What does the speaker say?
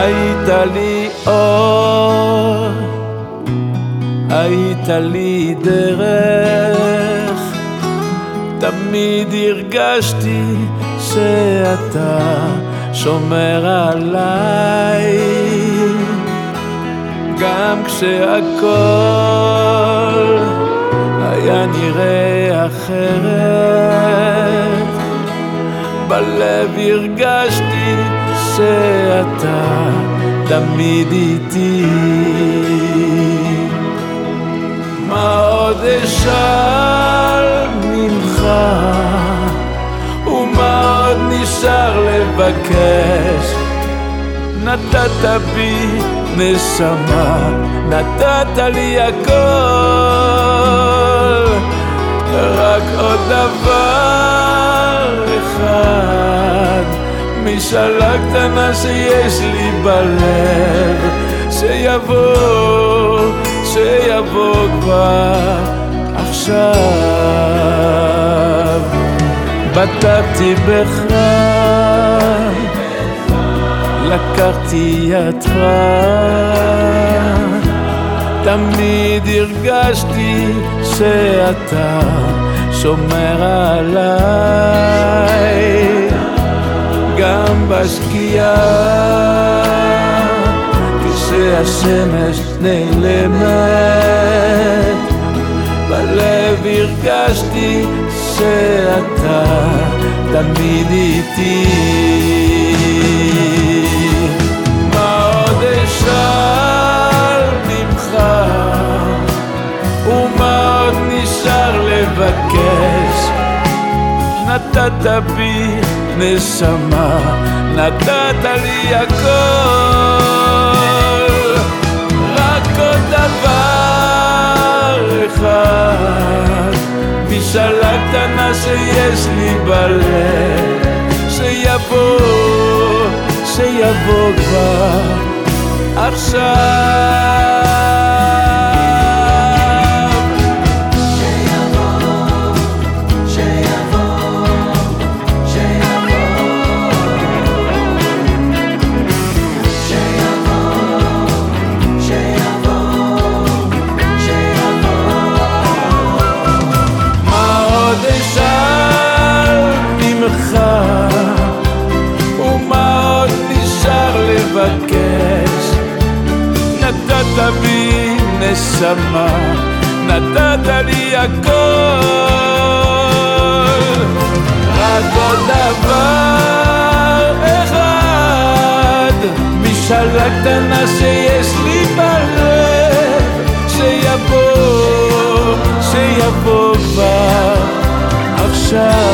היית לי אור, היית לי דרך, תמיד הרגשתי שאתה שומר עליי, גם כשהכל היה נראה אחרת, בלב הרגשתי שאתה תמיד איתי. מה עוד אשאל ממך, ומה עוד נשאר לבקש? נתת בי נשמה, נתת לי הכל, רק עוד דבר משאלה קטנה שיש לי בלב, שיבוא, שיבוא כבר עכשיו. בטחתי בך לקחתי ידך, תמיד הרגשתי שאתה שומר עליי, כשהשמש נעלמת, בלב הרגשתי שאתה תמיד איתי. לבקש? נתת בי נשמה, נתת לי הכל רק עוד דבר אחד משאלה קטנה שיש לי בלב שיבוא, שיבוא כבר עכשיו לבקש נתת בי נשמה, נתת לי הכל רק עוד דבר אחד משאלה קטנה שיש לי בלב שיבוא, שיבוא כבר עכשיו